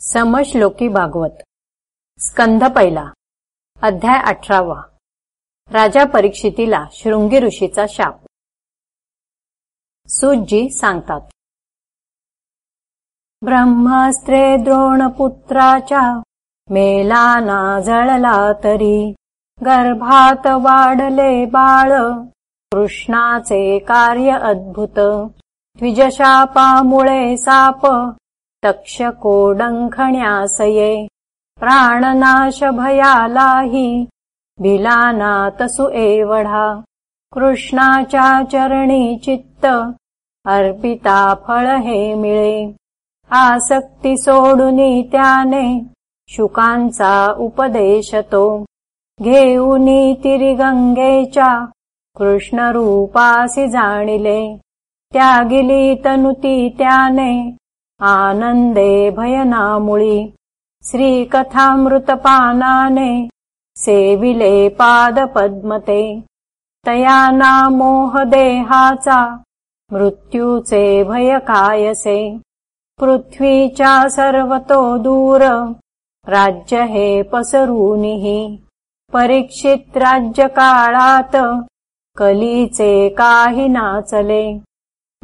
समश्लोकी भागवत. स्कंध पहिला. अध्याय अठरावा. राजा परीक्षितीला शृंगी ऋषीचा शाप. सुजी सांगतात. ब्रह्मास्त्रे द्रोणपुत्राच्या मेला ना जळला तरी गर्भात वाढले बाळ. कृष्णाचे कार्य अद्भुत. द्विजशापामुळे साप तक्षकोडङ्खण्यासये प्राणनाशभयालाहि भिलानातसु एवढा कृष्णाच्या चरणी चित्त अर्पिता फळ हे मिळे. आसक्ती सोडुनी त्याने शुकांचा उपदेशतो घेऊनी तिरिगंगेच्या कृष्णरूपासी जाणिले. त्यागिली तनुती त्याने आनन्दे भयनामुळी श्रीकथामृतपानाने सेविले पादपद्मते। तया नामोहदेहाचा मृत्यूचे भयकायसे। पृथ्वीच्या सर्वतो दूर राज्य हे पसरूनिहि परीक्षित राज्यकाळात कलीचे काही नाचले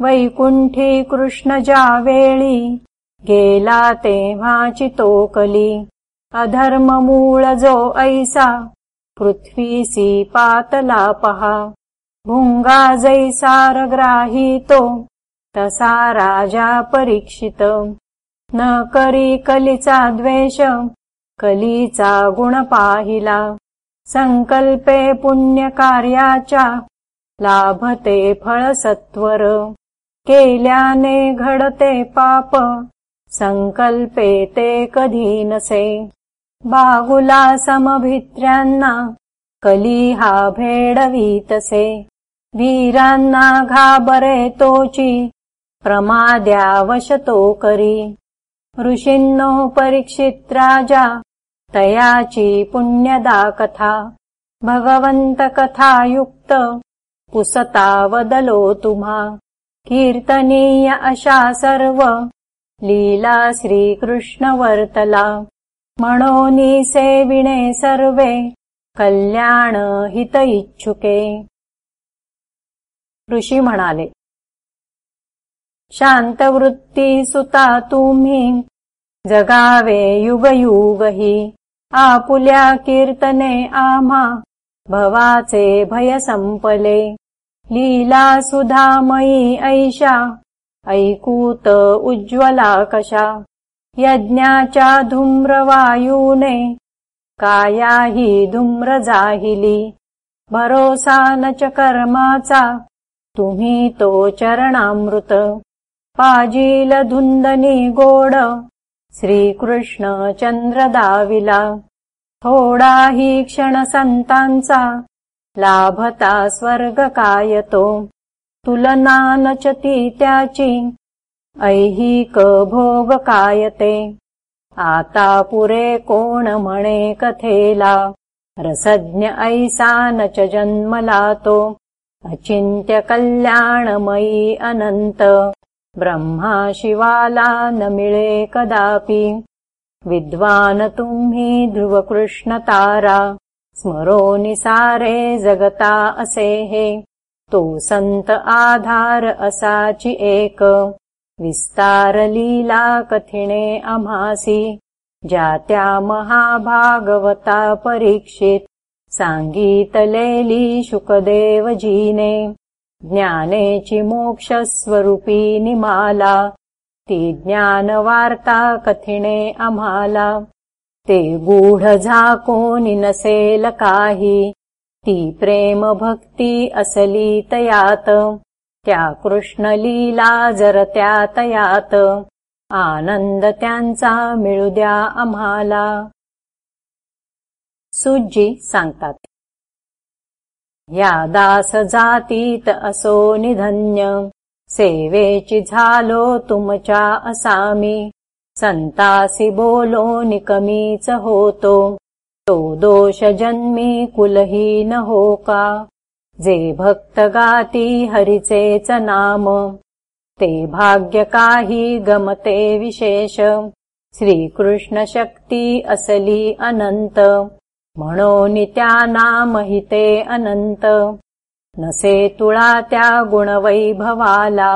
वैकुंठी कृष्ण जावेळी गेला तेव्हाची तो कली अधर्म मूळ जो ऐसा पृथ्वीसी पातला पहा भुंगा जैसार ग्राही तो तसा राजा परीक्षित. न करी कलीचा द्वेष कलीचा गुण पाहिला संकल्पे पुण्यकार्याच्या लाभते फळ सत्वर केल्याने घडते पाप संकल्पे ते कधी नसे. बाहुला समभित्र्यांना कली हा भेडवीतसे. वीरांना घाबरे तोची प्रमाद्यावशतो करी. ऋषींनो परीक्षित राजा तयाची पुण्यदा कथा भगवंत कथायुक्त पुसता वदलो तुम्हा कीर्तनीय अशा सर्व। लीला श्रीकृष्ण वर्तला मनोनी सेविणे सर्वे। कल्याण हित इच्छुके। ऋषी म्हणाले शांतवृत्ती सुता तुम्ही। जगावे युगयुगही आपुल्या कीर्तने आम्हा। भवाचे भय संपले लीला सुधामयी ऐशा ऐकूत उज्ज्वला कशा यज्ञाच्या धूम्रवायूने कायाही धूम्र जाहिली भरोसा न च कर्माचा तुम्ही तो चरणामृत पाजील धुंदनी गोड श्रीकृष्ण चंद्र दाविला थोडाही क्षण संतांचा लाभता स्वर्गकायतो। तुलना नचती त्याची ऐहिक भोग कायते। आता पुरे कोण म्हणे कथेला। रसज्ञ ऐसा न च जन्मला तो अचिंत्य कल्याणमयी अनंत। ब्रह्मा शिवाला न मिळे कदापि। विद्वान तुम्ही ध्रुवकृष्ण तारा स्मरो निसारे जगता असे। हे तो संत आधार असाची एक। विस्तार लीला कथिणे अमासी। जात्या महाभागवता परीक्षित। सांगीतलेली शुकदेव जीने। ज्ञानेची मोक्षस्वरूपी निमाला। ती ज्ञानवार्ता कथिणे आम्हाला ते गूढ झाकोनी नसेल काही. ती प्रेम भक्ती असली तयात त्या कृष्ण लीला जर त्या तयात आनंद त्यांचा मिळू द्या आम्हाला. सुजी सांगतात. या दास जातीत असो निधन्य. सेवेची झालो तुमच्या असामी. संतासी बोलो निकमीच होतो तो दोष जन्मी कुलहीन हो का जे भक्त गाती हरिचेच नाम। ते भाग्य काही गमते विशेष। श्रीकृष्णशक्ति असली अनन्त। मणो नित्या नामहिते नसे तुळा गुणवैभवाला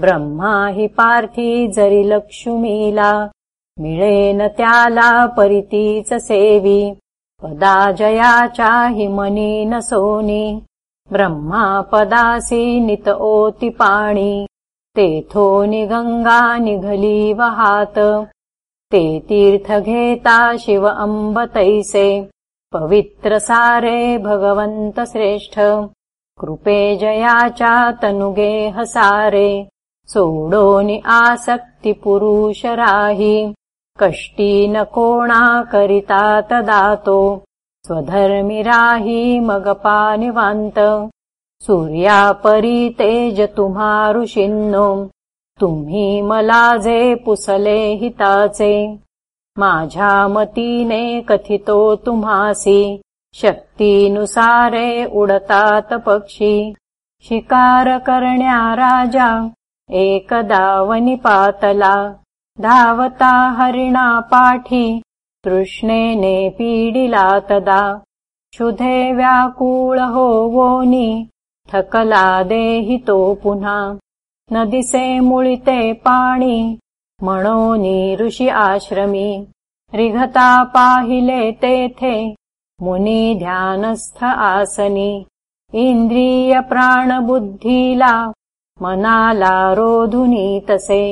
ब्रह्मा हि पार्थी जरि लक्ष्मीला मिळेन त्याला परितीच सेवी. पदा जयाचा हि मनी न सोनी ब्रह्मा पदासी नित ओति पाणी. तेथो निगंगा निघली वहात ते तीर्थ घेता शिव अम्ब तैसे. पवित्र सारे भगवंत श्रेष्ठ कृपे जयाचा तनुगे हसारे सोडोनि आसक्ति पुरुष राही कष्टी न कोणा करिता तदातो स्वधर्मि राही मगपानिवान्त सूर्या परी तेज तुम्हारुषिन्नो तुम्ही मलाजे पुसले हिताचे माझ्या मतीने कथितो तुम्हासी शक्तीनुसारे उडतात पक्षी शिकार करण्या राजा एकदा वनिपातला धावता हरिणा पाठी तृष्णेने पीडिला तदा क्षुधे व्याकुळ होवोनी थकला देहितो पुन्हा नदिसे मुळिते पाणी म्हणोनी ऋषी आश्रमी रिघता पाहिले तेथे मुनी ध्यानस्थ आसनी इंद्रिय प्राणबुद्धीला मनाला रोधुनी तसे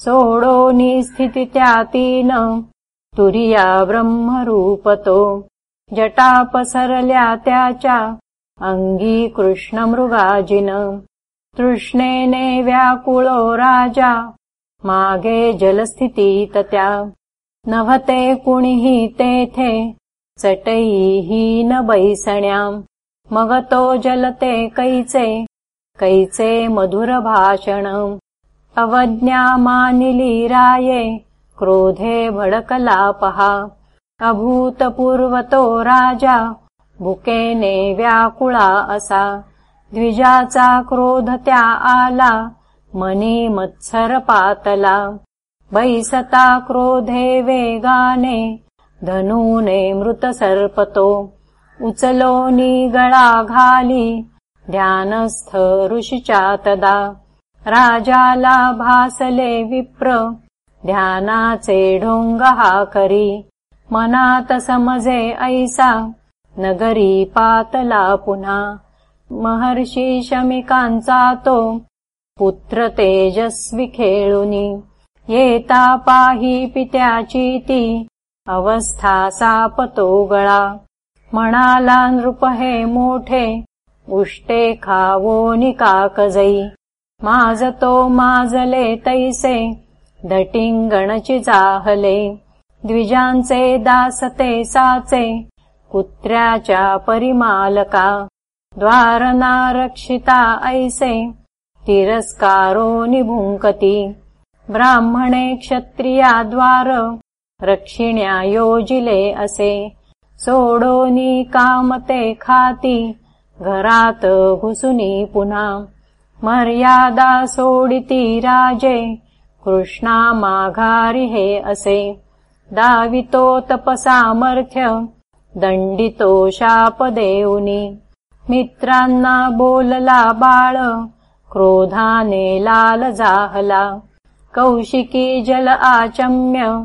सोडोनी स्थिति त्यातीन तुरिया ब्रह्मरूपतो। जटापसरल्या त्याच्या अंगी कृष्णमृगाजिन तृष्णेने व्याकुळो राजा मागे जलस्थितीत त्या नभते कुणीही तेथे चटईही न बैसण्याम् मगतो जलते कैचे कैचे मधुर भाषणम् अवज्ञा मानिली राये क्रोधे भडकलापहा अभूतपूर्वतो राजा व्याकुळा असा। द्विजाचा क्रोध त्या आला मनी मत्सर पातला। बैसता क्रोधे वेगाने धनूने मृत सर्पतो। उचलो गळा घाली ध्यानस्थ ऋषिचा तदा राजाला भासले विप्र ध्यानाचे ढोंगहा करी मनात समजे ऐसा नगरी पातला पुन्हा। महर्षी शमिकांचा तो पुत्र तेजस्वी खेळुनी। येता पाही पित्याची ती अवस्था सापतो गळा। म्हणाला नृप हे मोठे उष्टे खावो निकाकजई माजतो माजले तैसे दटिंगणची जाहले। द्विजांचे दासते साचे कुत्र्याच्या परिमालका। द्वारना रक्षिता ऐसे तिरस्कारो निभुंकती। ब्राह्मणे क्षत्रिया द्वार रक्षिण्या योजिले असे। सोडोनी कामते खाती घरात घुसुनी पुन्हा. मर्यादा सोडिती राजे. कृष्णा माघारी हे असे. दावितो तपसामर्थ्य दंडितो शाप देऊनी. मित्रांना बोलला बाळ. क्रोधाने लाल जाहला कौशिकी जल आचम्य.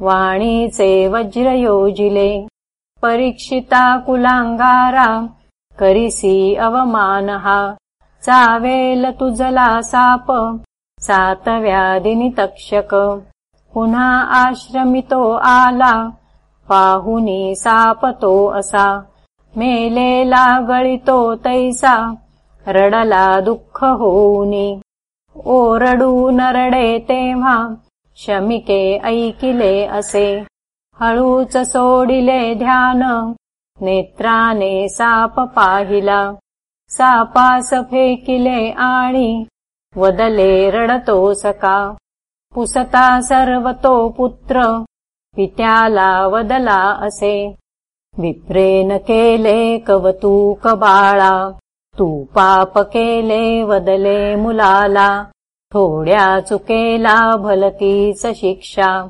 वाणीचे वज्र योजिले. परीक्षिता कुलांगारा. करिसी अवमानहा चावेल तुझला साप सातव्यादिनि तक्षक। पुन्हा आश्रमितो आला पाहुनी सापतो असा। मेलेला गळितो तैसा रडला दुःख होऊनी। ओरडू नरडे तेव्हा शमिके ऐकिले असे। हळूच सोडिले ध्यान नेत्राने साप पाहिला. सापास फेकिले आणि वदले रडतो सका पुसता सर्वतो पुत्र पित्याला वदला असे. विप्रेन केले कवतूक बाळा. तू पाप केले वदले मुलाला. थोड्या चुकेला भलतीच शिक्षा.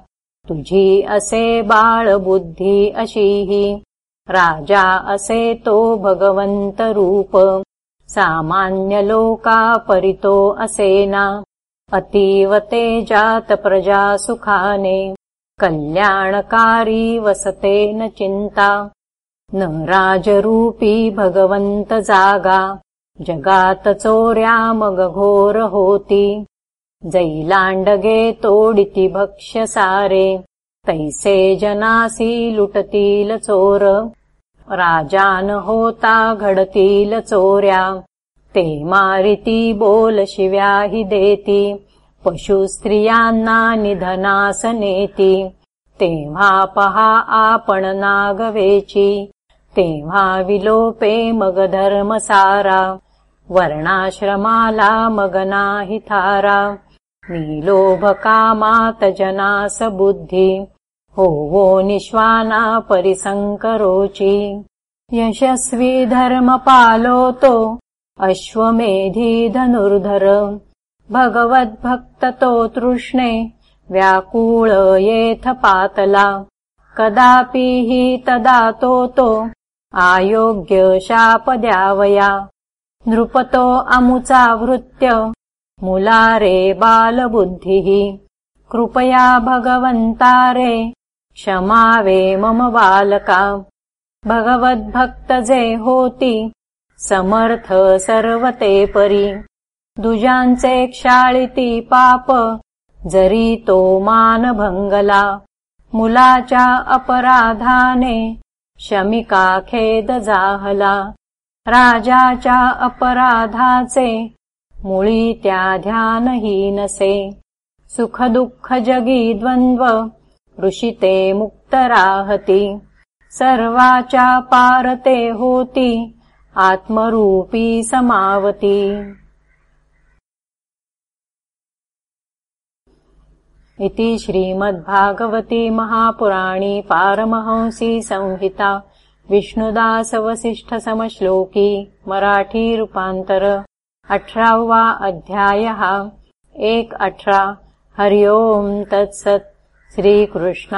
तुझी असे बाळ बुद्धी अशीही राजा असे तो भगवंत रूप सामान्य लोका परितो असेना। अतीव जात प्रजा सुखाने कल्याणकारी वसते न चिंता न राजरूपी भगवंत जागा। जगात चोर्या मग घोर होती। जैलांडगे तोडिती भक्ष्य सारे तैसे जनासी लुटतील चोर. राजान होता घडतील चोर्या ते मारिती बोल शिव्याही देती. पशु स्त्रियांना निधनास नेती. तेव्हा पहा आपण नागवेची तेव्हा विलोपे मग धर्म सारा. वर्णाश्रमाला मग नाही थारा. नीलोभ कामात जनास बुद्धी हो वो निश्वाना परिसंकरोची यशस्वी धर्म पालोतो अश्वमेधी धनुर्धर भगवद्भक्ततो तृष्णे व्याकुळ येथ पातला। कदापि हि तदा तो आयोग्य शापद्यावया। नृपतो अमुचा वृत्य मुलारे बालबुद्धिः। कृपया भगवन्तारे क्षमावे मम बालका। भगवद्भक्त जे होती समर्थ सर्वते परी। दुजांचे क्षाळिती पाप जरी तो मान भंगला मुलाच्या अपराधाने शमिका खेद जाहला। राजाच्या अपराधाचे मुळी त्या ध्यानहीनसे सुख दुःख जगी द्वंद्व ऋषिते मुक्त राहती सर्वाच्या पारते होती आत्मरूपी समावती। इति श्रीमद्भागवती महापुराणी पारमहंसी संहिता विष्णुदासवसिष्ठसमश्लोकी मराठीरूपान्तर अठरावा अध्यायः। एक अठरा। हरि ओम् तत्सत्। श्रीकृष्णार्पणमस्तु